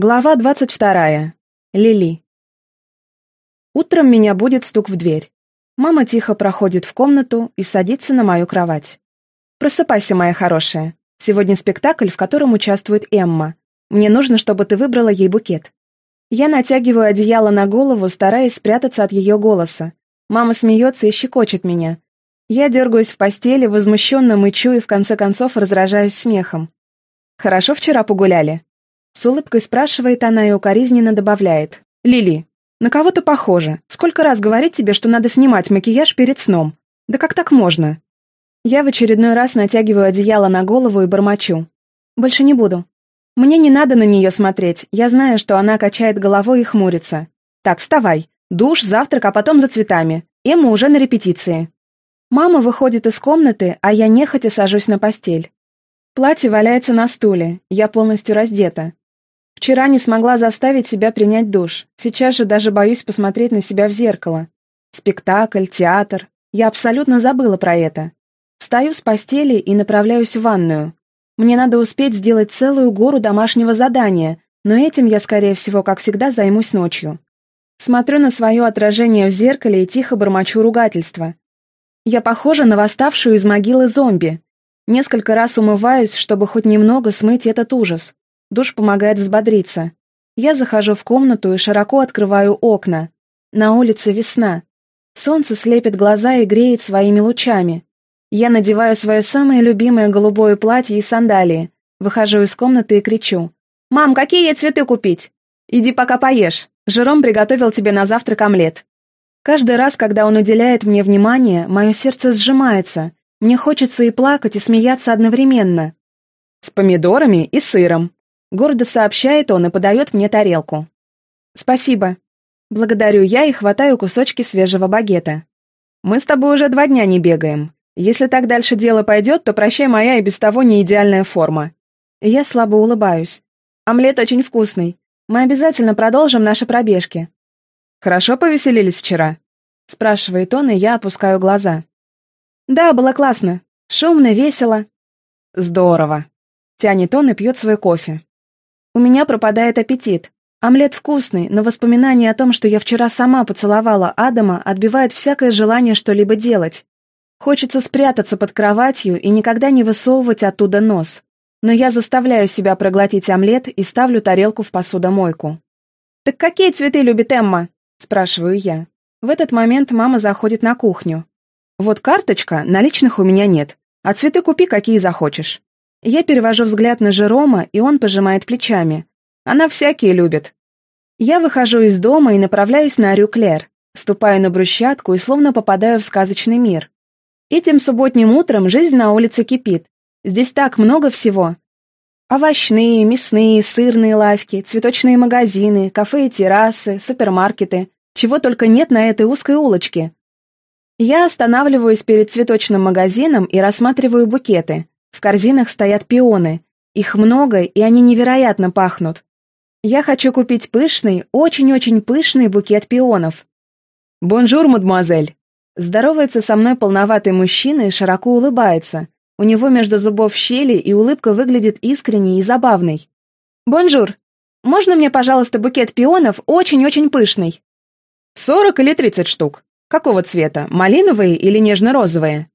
Глава 22. Лили. Утром меня будет стук в дверь. Мама тихо проходит в комнату и садится на мою кровать. «Просыпайся, моя хорошая. Сегодня спектакль, в котором участвует Эмма. Мне нужно, чтобы ты выбрала ей букет». Я натягиваю одеяло на голову, стараясь спрятаться от ее голоса. Мама смеется и щекочет меня. Я дергаюсь в постели, возмущенно мычу и в конце концов разражаюсь смехом. «Хорошо вчера погуляли?» С улыбкой спрашивает она и укоризненно добавляет. «Лили, на кого ты похожа? Сколько раз говорить тебе, что надо снимать макияж перед сном? Да как так можно?» Я в очередной раз натягиваю одеяло на голову и бормочу. «Больше не буду. Мне не надо на нее смотреть, я знаю, что она качает головой и хмурится. Так, вставай. Душ, завтрак, а потом за цветами. Эмма уже на репетиции». Мама выходит из комнаты, а я нехотя сажусь на постель. Платье валяется на стуле, я полностью раздета. Вчера не смогла заставить себя принять душ. Сейчас же даже боюсь посмотреть на себя в зеркало. Спектакль, театр. Я абсолютно забыла про это. Встаю с постели и направляюсь в ванную. Мне надо успеть сделать целую гору домашнего задания, но этим я, скорее всего, как всегда, займусь ночью. Смотрю на свое отражение в зеркале и тихо бормочу ругательства. Я похожа на восставшую из могилы зомби. Несколько раз умываюсь, чтобы хоть немного смыть этот ужас. Душ помогает взбодриться. Я захожу в комнату и широко открываю окна. На улице весна. Солнце слепит глаза и греет своими лучами. Я надеваю свое самое любимое голубое платье и сандалии. Выхожу из комнаты и кричу. «Мам, какие ей цветы купить?» «Иди пока поешь. Жером приготовил тебе на завтрак омлет». Каждый раз, когда он уделяет мне внимание, мое сердце сжимается. Мне хочется и плакать, и смеяться одновременно. С помидорами и сыром. Гордо сообщает он и подает мне тарелку. «Спасибо». Благодарю я и хватаю кусочки свежего багета. «Мы с тобой уже два дня не бегаем. Если так дальше дело пойдет, то прощай моя и без того не идеальная форма». Я слабо улыбаюсь. «Омлет очень вкусный. Мы обязательно продолжим наши пробежки». «Хорошо повеселились вчера?» Спрашивает он, и я опускаю глаза. «Да, было классно. Шумно, весело». «Здорово». Тянет он и пьет свой кофе. У меня пропадает аппетит. Омлет вкусный, но воспоминание о том, что я вчера сама поцеловала Адама, отбивает всякое желание что-либо делать. Хочется спрятаться под кроватью и никогда не высовывать оттуда нос. Но я заставляю себя проглотить омлет и ставлю тарелку в посудомойку. «Так какие цветы любит Эмма?» – спрашиваю я. В этот момент мама заходит на кухню. «Вот карточка, наличных у меня нет. А цветы купи, какие захочешь». Я перевожу взгляд на Жерома, и он пожимает плечами. Она всякие любит. Я выхожу из дома и направляюсь на Рюклер, ступаю на брусчатку и словно попадаю в сказочный мир. Этим субботним утром жизнь на улице кипит. Здесь так много всего. Овощные, мясные, сырные лавки, цветочные магазины, кафе и террасы, супермаркеты. Чего только нет на этой узкой улочке. Я останавливаюсь перед цветочным магазином и рассматриваю букеты. В корзинах стоят пионы. Их много, и они невероятно пахнут. Я хочу купить пышный, очень-очень пышный букет пионов. «Bonjour, mademoiselle!» Здоровается со мной полноватый мужчина и широко улыбается. У него между зубов щели, и улыбка выглядит искренней и забавной. «Bonjour! Можно мне, пожалуйста, букет пионов очень-очень пышный?» «Сорок или тридцать штук? Какого цвета, малиновые или нежно-розовые?»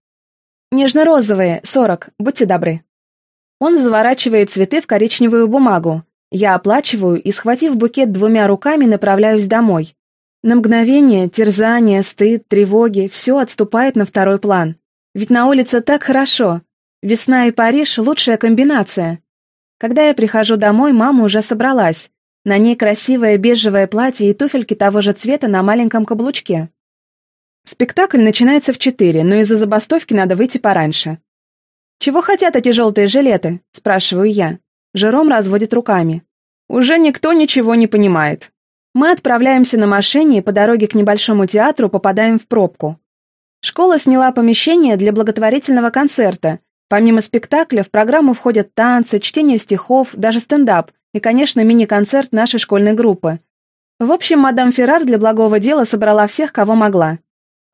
«Нежно-розовые, сорок, будьте добры». Он заворачивает цветы в коричневую бумагу. Я оплачиваю и, схватив букет двумя руками, направляюсь домой. На мгновение терзание, стыд, тревоги – все отступает на второй план. Ведь на улице так хорошо. Весна и Париж – лучшая комбинация. Когда я прихожу домой, мама уже собралась. На ней красивое бежевое платье и туфельки того же цвета на маленьком каблучке. Спектакль начинается в четыре, но из-за забастовки надо выйти пораньше. «Чего хотят эти желтые жилеты?» – спрашиваю я. Жером разводит руками. «Уже никто ничего не понимает. Мы отправляемся на машине и по дороге к небольшому театру попадаем в пробку. Школа сняла помещение для благотворительного концерта. Помимо спектакля в программу входят танцы, чтение стихов, даже стендап и, конечно, мини-концерт нашей школьной группы. В общем, мадам Феррар для благого дела собрала всех, кого могла.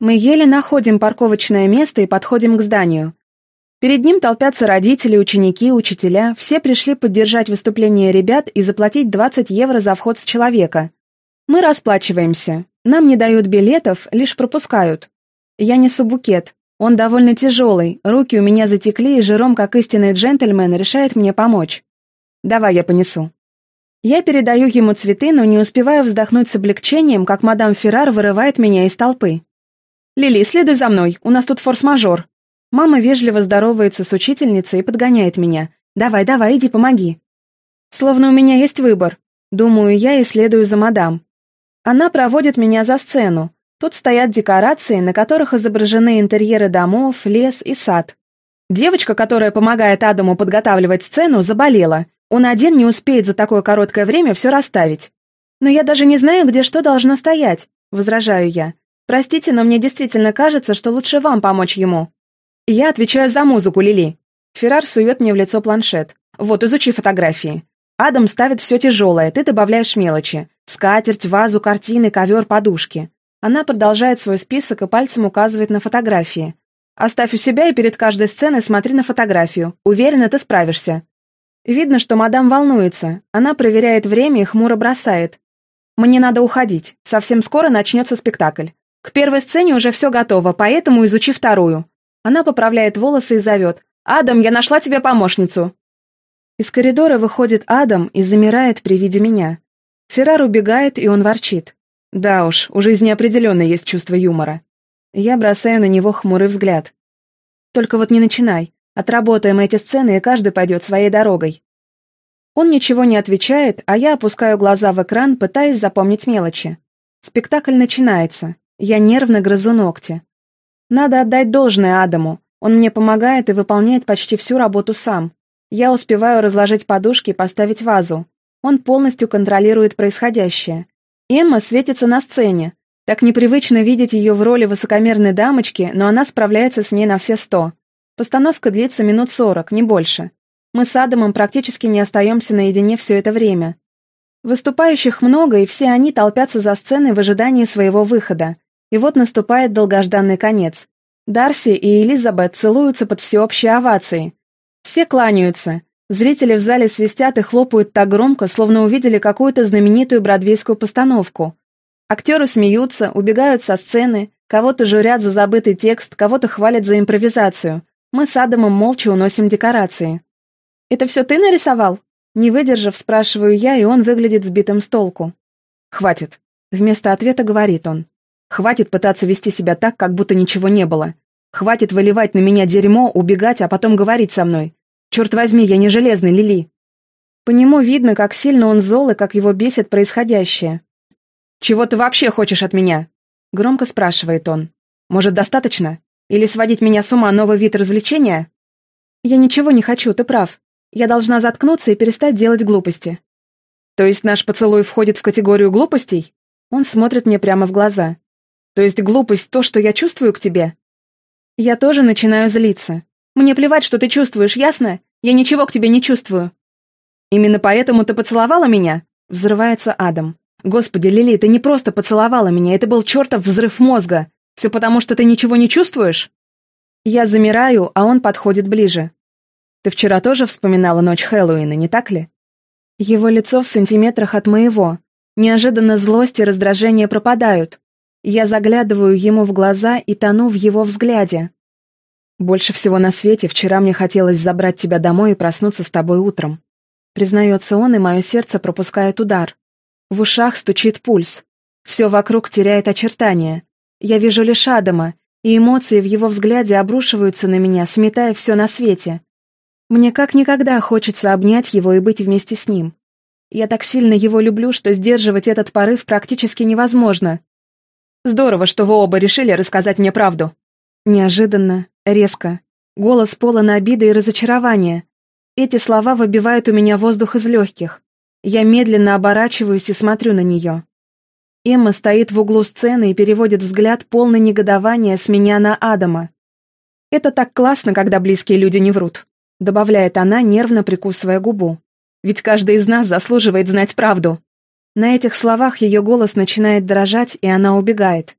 Мы еле находим парковочное место и подходим к зданию. Перед ним толпятся родители, ученики, учителя. Все пришли поддержать выступление ребят и заплатить 20 евро за вход с человека. Мы расплачиваемся. Нам не дают билетов, лишь пропускают. Я несу букет. Он довольно тяжелый, руки у меня затекли, и Жером, как истинный джентльмен, решает мне помочь. Давай я понесу. Я передаю ему цветы, но не успеваю вздохнуть с облегчением, как мадам Феррар вырывает меня из толпы. «Лили, следуй за мной, у нас тут форс-мажор». Мама вежливо здоровается с учительницей и подгоняет меня. «Давай, давай, иди помоги». Словно у меня есть выбор. Думаю я и следую за мадам. Она проводит меня за сцену. Тут стоят декорации, на которых изображены интерьеры домов, лес и сад. Девочка, которая помогает Адаму подготавливать сцену, заболела. Он один не успеет за такое короткое время все расставить. «Но я даже не знаю, где что должно стоять», — возражаю я. «Простите, но мне действительно кажется, что лучше вам помочь ему». Я отвечаю за музыку, Лили. Феррар сует мне в лицо планшет. Вот, изучи фотографии. Адам ставит все тяжелое, ты добавляешь мелочи. Скатерть, вазу, картины, ковер, подушки. Она продолжает свой список и пальцем указывает на фотографии. Оставь у себя и перед каждой сценой смотри на фотографию. Уверена, ты справишься. Видно, что мадам волнуется. Она проверяет время и хмуро бросает. «Мне надо уходить. Совсем скоро начнется спектакль. К первой сцене уже все готово, поэтому изучи вторую». Она поправляет волосы и зовет. «Адам, я нашла тебе помощницу!» Из коридора выходит Адам и замирает при виде меня. Феррар убегает, и он ворчит. Да уж, у жизни определенно есть чувство юмора. Я бросаю на него хмурый взгляд. Только вот не начинай. Отработаем эти сцены, и каждый пойдет своей дорогой. Он ничего не отвечает, а я опускаю глаза в экран, пытаясь запомнить мелочи. Спектакль начинается. Я нервно грызу ногти. Надо отдать должное Адаму. Он мне помогает и выполняет почти всю работу сам. Я успеваю разложить подушки и поставить вазу. Он полностью контролирует происходящее. Эмма светится на сцене. Так непривычно видеть ее в роли высокомерной дамочки, но она справляется с ней на все сто. Постановка длится минут сорок, не больше. Мы с Адамом практически не остаемся наедине все это время. Выступающих много, и все они толпятся за сценой в ожидании своего выхода. И вот наступает долгожданный конец. Дарси и Элизабет целуются под всеобщей овацией. Все кланяются. Зрители в зале свистят и хлопают так громко, словно увидели какую-то знаменитую бродвейскую постановку. Актеры смеются, убегают со сцены, кого-то журят за забытый текст, кого-то хвалят за импровизацию. Мы с Адамом молча уносим декорации. «Это все ты нарисовал?» Не выдержав, спрашиваю я, и он выглядит сбитым с толку. «Хватит», — вместо ответа говорит он. «Хватит пытаться вести себя так, как будто ничего не было. Хватит выливать на меня дерьмо, убегать, а потом говорить со мной. Черт возьми, я не железный, Лили». По нему видно, как сильно он зол и как его бесит происходящее. «Чего ты вообще хочешь от меня?» — громко спрашивает он. «Может, достаточно? Или сводить меня с ума новый вид развлечения? Я ничего не хочу, ты прав. Я должна заткнуться и перестать делать глупости. То есть наш поцелуй входит в категорию глупостей? Он смотрит мне прямо в глаза. То есть глупость то, что я чувствую к тебе? Я тоже начинаю злиться. Мне плевать, что ты чувствуешь, ясно? Я ничего к тебе не чувствую. Именно поэтому ты поцеловала меня? Взрывается Адам. Господи, Лили, ты не просто поцеловала меня, это был чертов взрыв мозга. Все потому, что ты ничего не чувствуешь?» Я замираю, а он подходит ближе. «Ты вчера тоже вспоминала ночь Хэллоуина, не так ли?» Его лицо в сантиметрах от моего. Неожиданно злость и раздражение пропадают. Я заглядываю ему в глаза и тону в его взгляде. «Больше всего на свете вчера мне хотелось забрать тебя домой и проснуться с тобой утром». Признается он, и мое сердце пропускает удар. В ушах стучит пульс. Все вокруг теряет очертания. Я вижу лишь Адама, и эмоции в его взгляде обрушиваются на меня, сметая все на свете. Мне как никогда хочется обнять его и быть вместе с ним. Я так сильно его люблю, что сдерживать этот порыв практически невозможно. Здорово, что вы оба решили рассказать мне правду. Неожиданно, резко. Голос полон обиды и разочарования. Эти слова выбивают у меня воздух из легких. Я медленно оборачиваюсь и смотрю на нее. Эмма стоит в углу сцены и переводит взгляд полный негодования с меня на Адама. «Это так классно, когда близкие люди не врут», — добавляет она, нервно прикусывая губу. «Ведь каждый из нас заслуживает знать правду». На этих словах ее голос начинает дрожать, и она убегает.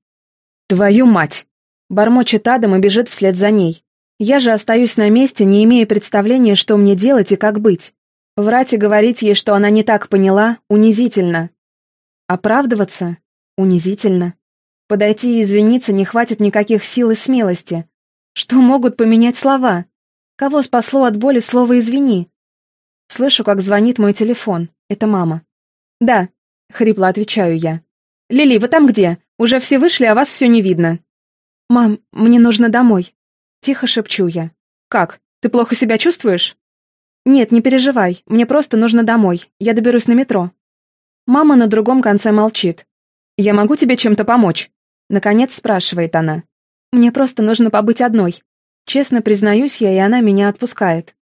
«Твою мать!» — бормочет Адам и бежит вслед за ней. Я же остаюсь на месте, не имея представления, что мне делать и как быть. Врать и говорить ей, что она не так поняла, унизительно. Оправдываться? Унизительно. Подойти и извиниться не хватит никаких сил и смелости. Что могут поменять слова? Кого спасло от боли слово «извини»? Слышу, как звонит мой телефон. Это мама. «Да», — хрипло отвечаю я. «Лили, вы там где? Уже все вышли, а вас все не видно». «Мам, мне нужно домой». Тихо шепчу я. «Как? Ты плохо себя чувствуешь?» «Нет, не переживай. Мне просто нужно домой. Я доберусь на метро». Мама на другом конце молчит. «Я могу тебе чем-то помочь?» Наконец спрашивает она. «Мне просто нужно побыть одной. Честно признаюсь я, и она меня отпускает.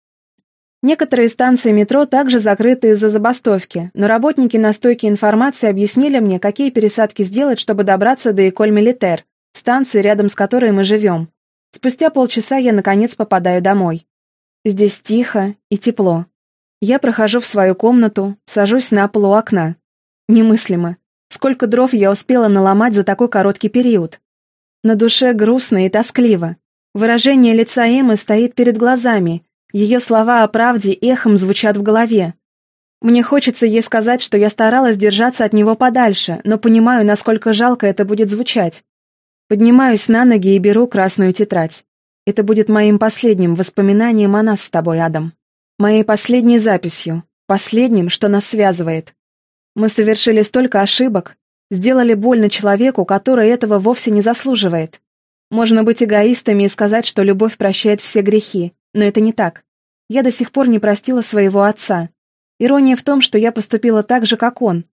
Некоторые станции метро также закрыты из-за забастовки, но работники на стойке информации объяснили мне, какие пересадки сделать, чтобы добраться до Эколь-Милитер, станции, рядом с которой мы живем. Спустя полчаса я, наконец, попадаю домой. Здесь тихо и тепло. Я прохожу в свою комнату, сажусь на пол у окна. Немыслимо. Сколько дров я успела наломать за такой короткий период. На душе грустно и тоскливо. Выражение лица Эммы стоит перед глазами, ее слова о правде эхом звучат в голове. Мне хочется ей сказать, что я старалась держаться от него подальше, но понимаю, насколько жалко это будет звучать. Поднимаюсь на ноги и беру красную тетрадь. Это будет моим последним воспоминанием о нас с тобой, Адам. Моей последней записью, последним, что нас связывает. Мы совершили столько ошибок, сделали больно человеку, который этого вовсе не заслуживает. Можно быть эгоистами и сказать, что любовь прощает все грехи, но это не так. Я до сих пор не простила своего отца. Ирония в том, что я поступила так же, как он.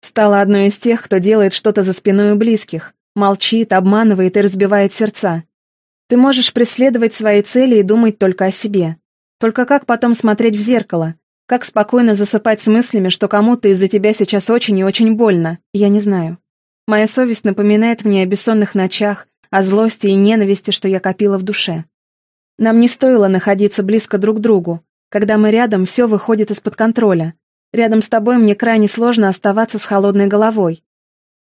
Стала одной из тех, кто делает что-то за спиной у близких, молчит, обманывает и разбивает сердца. Ты можешь преследовать свои цели и думать только о себе. Только как потом смотреть в зеркало? Как спокойно засыпать с мыслями, что кому-то из-за тебя сейчас очень и очень больно? Я не знаю. Моя совесть напоминает мне о бессонных ночах, о злости и ненависти, что я копила в душе. Нам не стоило находиться близко друг к другу. Когда мы рядом, все выходит из-под контроля. Рядом с тобой мне крайне сложно оставаться с холодной головой.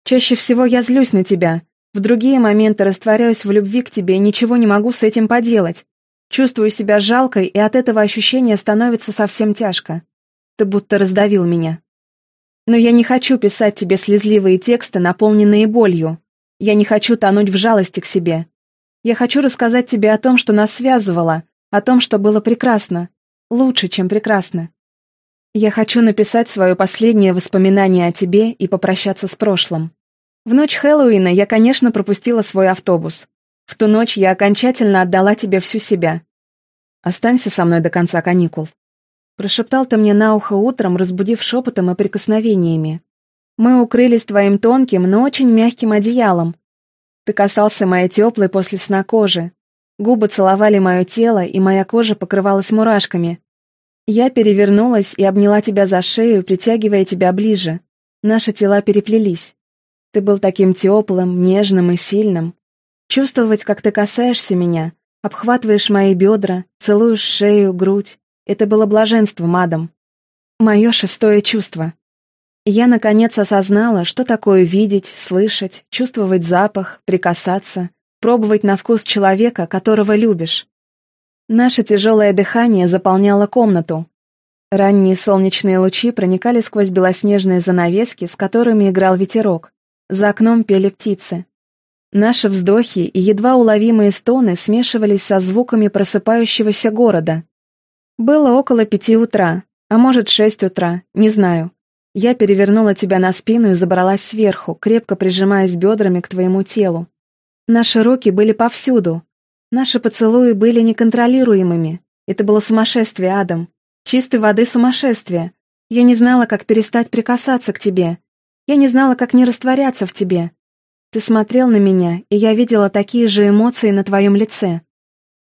Чаще всего я злюсь на тебя. В другие моменты растворяюсь в любви к тебе и ничего не могу с этим поделать. Чувствую себя жалкой, и от этого ощущения становится совсем тяжко. Ты будто раздавил меня. Но я не хочу писать тебе слезливые тексты, наполненные болью. Я не хочу тонуть в жалости к себе. Я хочу рассказать тебе о том, что нас связывало, о том, что было прекрасно. Лучше, чем прекрасно. Я хочу написать свое последнее воспоминание о тебе и попрощаться с прошлым. В ночь Хэллоуина я, конечно, пропустила свой автобус. В ту ночь я окончательно отдала тебе всю себя. Останься со мной до конца каникул. Прошептал ты мне на ухо утром, разбудив шепотом и прикосновениями. Мы укрылись твоим тонким, но очень мягким одеялом, ты касался моей теплой после сна кожи. Губы целовали мое тело, и моя кожа покрывалась мурашками. Я перевернулась и обняла тебя за шею, притягивая тебя ближе. Наши тела переплелись. Ты был таким теплым, нежным и сильным. Чувствовать, как ты касаешься меня, обхватываешь мои бедра, целуешь шею, грудь. Это было блаженством, Адам. Мое шестое чувство. Я, наконец, осознала, что такое видеть, слышать, чувствовать запах, прикасаться, пробовать на вкус человека, которого любишь. Наше тяжелое дыхание заполняло комнату. Ранние солнечные лучи проникали сквозь белоснежные занавески, с которыми играл ветерок. За окном пели птицы. Наши вздохи и едва уловимые стоны смешивались со звуками просыпающегося города. Было около пяти утра, а может шесть утра, не знаю. Я перевернула тебя на спину и забралась сверху, крепко прижимаясь бедрами к твоему телу. Наши руки были повсюду. Наши поцелуи были неконтролируемыми. Это было сумасшествие, Адам. Чистой воды сумасшествие. Я не знала, как перестать прикасаться к тебе. Я не знала, как не растворяться в тебе. Ты смотрел на меня, и я видела такие же эмоции на твоем лице.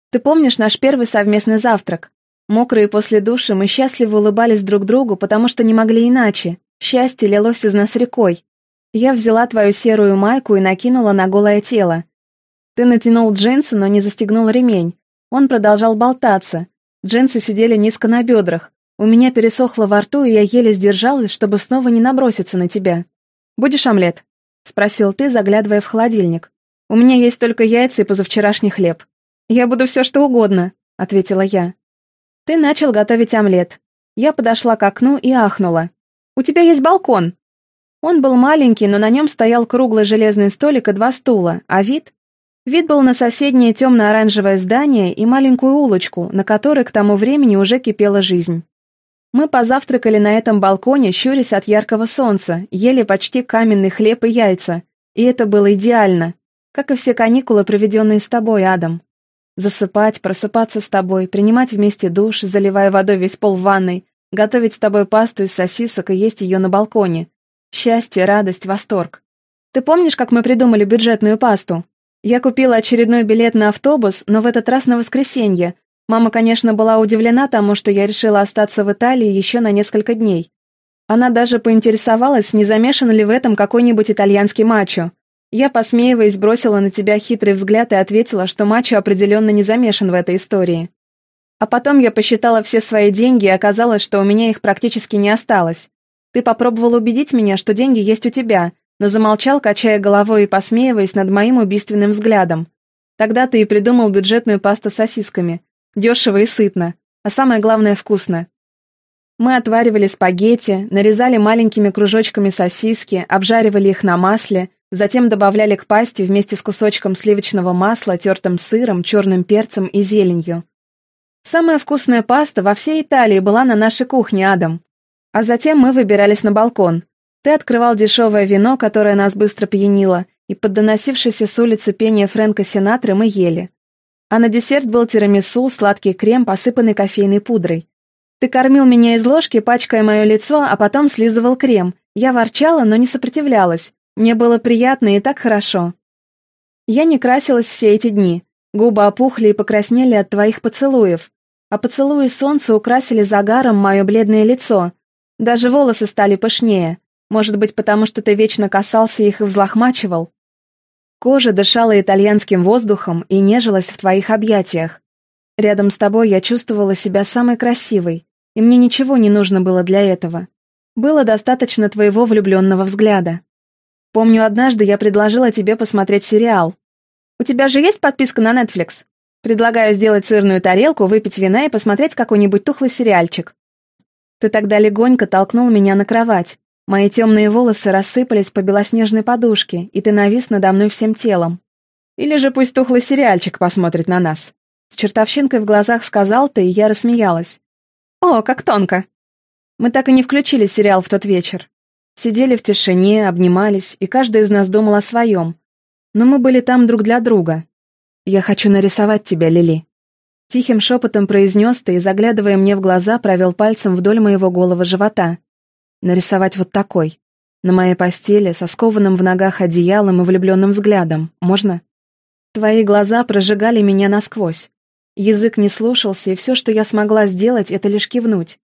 Ты помнишь наш первый совместный завтрак? Мокрые после души мы счастливо улыбались друг другу, потому что не могли иначе. Счастье лилось из нас рекой. Я взяла твою серую майку и накинула на голое тело. Ты натянул джинсы, но не застегнул ремень. Он продолжал болтаться. Джинсы сидели низко на бедрах. У меня пересохло во рту, и я еле сдержалась, чтобы снова не наброситься на тебя. «Будешь омлет?» — спросил ты, заглядывая в холодильник. «У меня есть только яйца и позавчерашний хлеб». «Я буду все что угодно», — ответила я. «Ты начал готовить омлет». Я подошла к окну и ахнула. «У тебя есть балкон!» Он был маленький, но на нем стоял круглый железный столик и два стула, а вид... Вид был на соседнее темно-оранжевое здание и маленькую улочку, на которой к тому времени уже кипела жизнь. Мы позавтракали на этом балконе, щурясь от яркого солнца, ели почти каменный хлеб и яйца. И это было идеально, как и все каникулы, проведенные с тобой, Адам. Засыпать, просыпаться с тобой, принимать вместе душ, заливая водой весь пол ванной, готовить с тобой пасту из сосисок и есть ее на балконе. Счастье, радость, восторг. Ты помнишь, как мы придумали бюджетную пасту? Я купила очередной билет на автобус, но в этот раз на воскресенье. Мама, конечно, была удивлена тому, что я решила остаться в Италии еще на несколько дней. Она даже поинтересовалась, не замешан ли в этом какой-нибудь итальянский мачо. Я, посмеиваясь, бросила на тебя хитрый взгляд и ответила, что мачо определенно не замешан в этой истории. А потом я посчитала все свои деньги, и оказалось, что у меня их практически не осталось. Ты попробовал убедить меня, что деньги есть у тебя, но замолчал, качая головой и посмеиваясь над моим убийственным взглядом. Тогда ты и придумал бюджетную пасту с сосисками. Дешево и сытно, а самое главное вкусно. Мы отваривали спагетти, нарезали маленькими кружочками сосиски, обжаривали их на масле, затем добавляли к пасте вместе с кусочком сливочного масла, тертым сыром, черным перцем и зеленью. Самая вкусная паста во всей Италии была на нашей кухне, Адам. А затем мы выбирались на балкон. Ты открывал дешевое вино, которое нас быстро пьянило, и под доносившееся с улицы пение Фрэнка Синатры мы ели. А на десерт был тирамису, сладкий крем, посыпанный кофейной пудрой. Ты кормил меня из ложки, пачкая мое лицо, а потом слизывал крем. Я ворчала, но не сопротивлялась. Мне было приятно и так хорошо. Я не красилась все эти дни. Губы опухли и покраснели от твоих поцелуев. А поцелуи солнца украсили загаром мое бледное лицо. Даже волосы стали пышнее. Может быть, потому что ты вечно касался их и взлохмачивал? Кожа дышала итальянским воздухом и нежилась в твоих объятиях. Рядом с тобой я чувствовала себя самой красивой, и мне ничего не нужно было для этого. Было достаточно твоего влюбленного взгляда. Помню, однажды я предложила тебе посмотреть сериал. У тебя же есть подписка на Netflix? Предлагаю сделать сырную тарелку, выпить вина и посмотреть какой-нибудь тухлый сериальчик. Ты тогда легонько толкнул меня на кровать, Мои темные волосы рассыпались по белоснежной подушке, и ты навис надо мной всем телом. Или же пусть тухлый сериальчик посмотрит на нас. С чертовщинкой в глазах сказал ты, и я рассмеялась. О, как тонко! Мы так и не включили сериал в тот вечер. Сидели в тишине, обнимались, и каждый из нас думал о своем. Но мы были там друг для друга. «Я хочу нарисовать тебя, Лили». Тихим шепотом произнес ты и, заглядывая мне в глаза, провел пальцем вдоль моего голого живота. Нарисовать вот такой. На моей постели, со скованным в ногах одеялом и влюбленным взглядом. Можно? Твои глаза прожигали меня насквозь. Язык не слушался, и все, что я смогла сделать, это лишь кивнуть.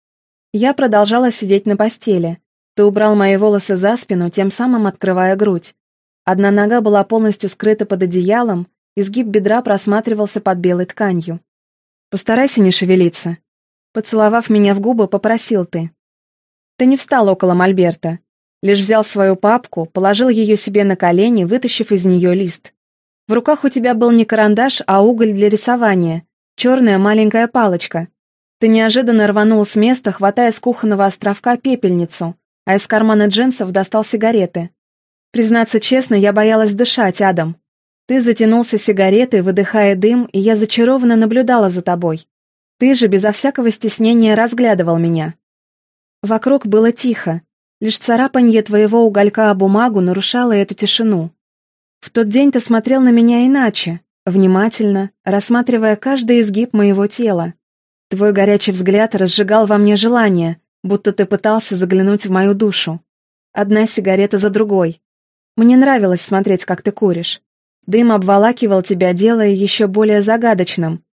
Я продолжала сидеть на постели. Ты убрал мои волосы за спину, тем самым открывая грудь. Одна нога была полностью скрыта под одеялом, изгиб бедра просматривался под белой тканью. «Постарайся не шевелиться». Поцеловав меня в губы, попросил ты. Ты не встал около Мольберта. Лишь взял свою папку, положил ее себе на колени, вытащив из нее лист. В руках у тебя был не карандаш, а уголь для рисования. Черная маленькая палочка. Ты неожиданно рванул с места, хватая с кухонного островка пепельницу, а из кармана джинсов достал сигареты. Признаться честно, я боялась дышать, Адам. Ты затянулся сигаретой, выдыхая дым, и я зачарованно наблюдала за тобой. Ты же безо всякого стеснения разглядывал меня. Вокруг было тихо. Лишь царапанье твоего уголька о бумагу нарушало эту тишину. В тот день ты смотрел на меня иначе, внимательно, рассматривая каждый изгиб моего тела. Твой горячий взгляд разжигал во мне желание, будто ты пытался заглянуть в мою душу. Одна сигарета за другой. Мне нравилось смотреть, как ты куришь. Дым обволакивал тебя, делая еще более загадочным.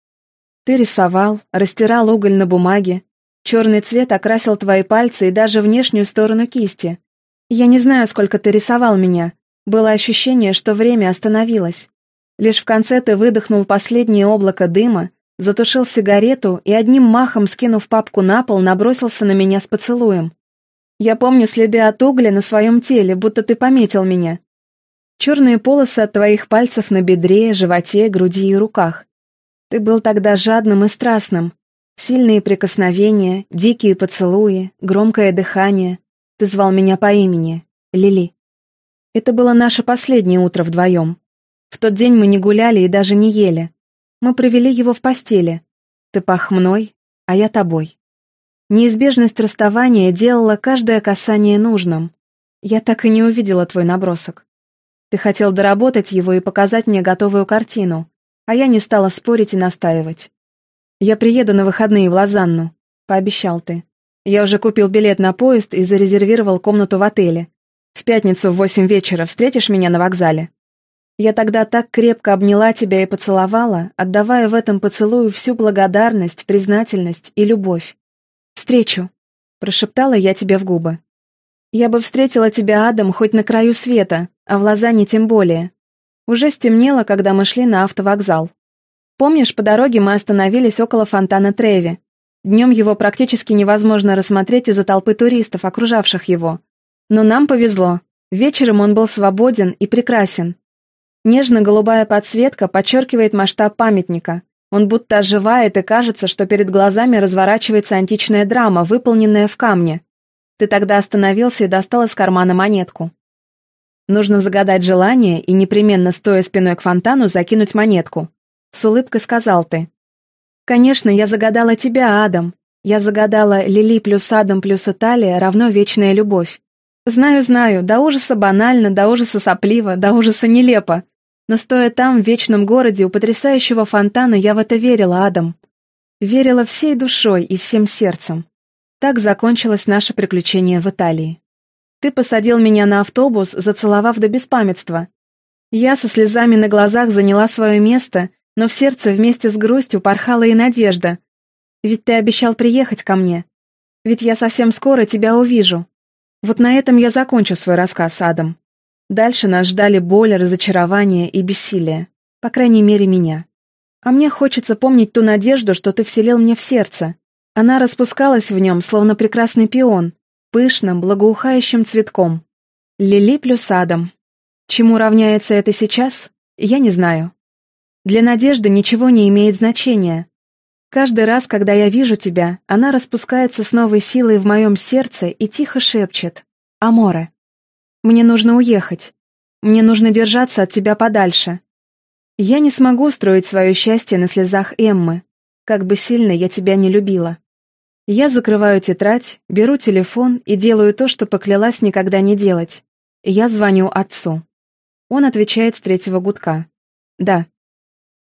Ты рисовал, растирал уголь на бумаге, Черный цвет окрасил твои пальцы и даже внешнюю сторону кисти. Я не знаю, сколько ты рисовал меня. Было ощущение, что время остановилось. Лишь в конце ты выдохнул последнее облако дыма, затушил сигарету и одним махом, скинув папку на пол, набросился на меня с поцелуем. Я помню следы от угля на своем теле, будто ты пометил меня. Черные полосы от твоих пальцев на бедре, животе, груди и руках. Ты был тогда жадным и страстным. Сильные прикосновения, дикие поцелуи, громкое дыхание. Ты звал меня по имени. Лили. Это было наше последнее утро вдвоем. В тот день мы не гуляли и даже не ели. Мы провели его в постели. Ты пах мной, а я тобой. Неизбежность расставания делала каждое касание нужным. Я так и не увидела твой набросок. Ты хотел доработать его и показать мне готовую картину, а я не стала спорить и настаивать. «Я приеду на выходные в Лозанну», — пообещал ты. «Я уже купил билет на поезд и зарезервировал комнату в отеле. В пятницу в восемь вечера встретишь меня на вокзале?» Я тогда так крепко обняла тебя и поцеловала, отдавая в этом поцелую всю благодарность, признательность и любовь. «Встречу», — прошептала я тебе в губы. «Я бы встретила тебя, Адам, хоть на краю света, а в Лозанне тем более. Уже стемнело, когда мы шли на автовокзал. Помнишь, по дороге мы остановились около фонтана Треви. Днем его практически невозможно рассмотреть из-за толпы туристов, окружавших его. Но нам повезло. Вечером он был свободен и прекрасен. Нежно-голубая подсветка подчеркивает масштаб памятника, он будто оживает, и кажется, что перед глазами разворачивается античная драма, выполненная в камне. Ты тогда остановился и достал из кармана монетку. Нужно загадать желание и непременно, стоя спиной к фонтану, закинуть монетку. С улыбкой сказал ты. Конечно, я загадала тебя, Адам. Я загадала Лили плюс Адам плюс Италия равно вечная любовь. Знаю, знаю, до ужаса банально, до ужаса сопливо, до ужаса нелепо. Но стоя там, в вечном городе, у потрясающего фонтана, я в это верила, Адам. Верила всей душой и всем сердцем. Так закончилось наше приключение в Италии. Ты посадил меня на автобус, зацеловав до беспамятства. Я со слезами на глазах заняла свое место, но в сердце вместе с грустью порхала и надежда. Ведь ты обещал приехать ко мне. Ведь я совсем скоро тебя увижу. Вот на этом я закончу свой рассказ, Адам. Дальше нас ждали боль, разочарование и бессилие. По крайней мере, меня. А мне хочется помнить ту надежду, что ты вселил мне в сердце. Она распускалась в нем, словно прекрасный пион, пышным, благоухающим цветком. Лили плюс Адам. Чему равняется это сейчас, я не знаю. Для надежды ничего не имеет значения. Каждый раз, когда я вижу тебя, она распускается с новой силой в моем сердце и тихо шепчет «Аморе». Мне нужно уехать. Мне нужно держаться от тебя подальше. Я не смогу строить свое счастье на слезах Эммы, как бы сильно я тебя не любила. Я закрываю тетрадь, беру телефон и делаю то, что поклялась никогда не делать. Я звоню отцу. Он отвечает с третьего гудка. «Да».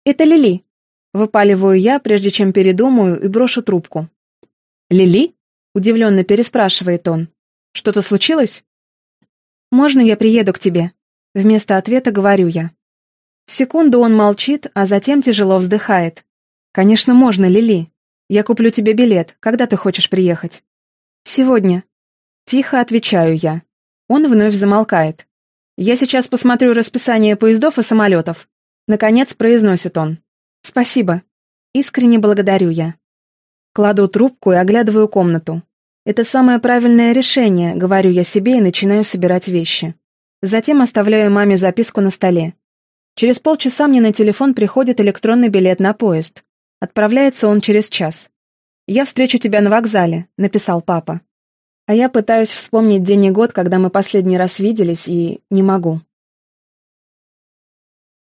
«Это Лили», — выпаливаю я, прежде чем передумаю и брошу трубку. «Лили?» — удивленно переспрашивает он. «Что-то случилось?» «Можно я приеду к тебе?» Вместо ответа говорю я. Секунду он молчит, а затем тяжело вздыхает. «Конечно, можно, Лили. Я куплю тебе билет. Когда ты хочешь приехать?» «Сегодня». Тихо отвечаю я. Он вновь замолкает. «Я сейчас посмотрю расписание поездов и самолетов». Наконец произносит он. «Спасибо. Искренне благодарю я». Кладу трубку и оглядываю комнату. Это самое правильное решение, говорю я себе и начинаю собирать вещи. Затем оставляю маме записку на столе. Через полчаса мне на телефон приходит электронный билет на поезд. Отправляется он через час. «Я встречу тебя на вокзале», — написал папа. А я пытаюсь вспомнить день и год, когда мы последний раз виделись, и не могу.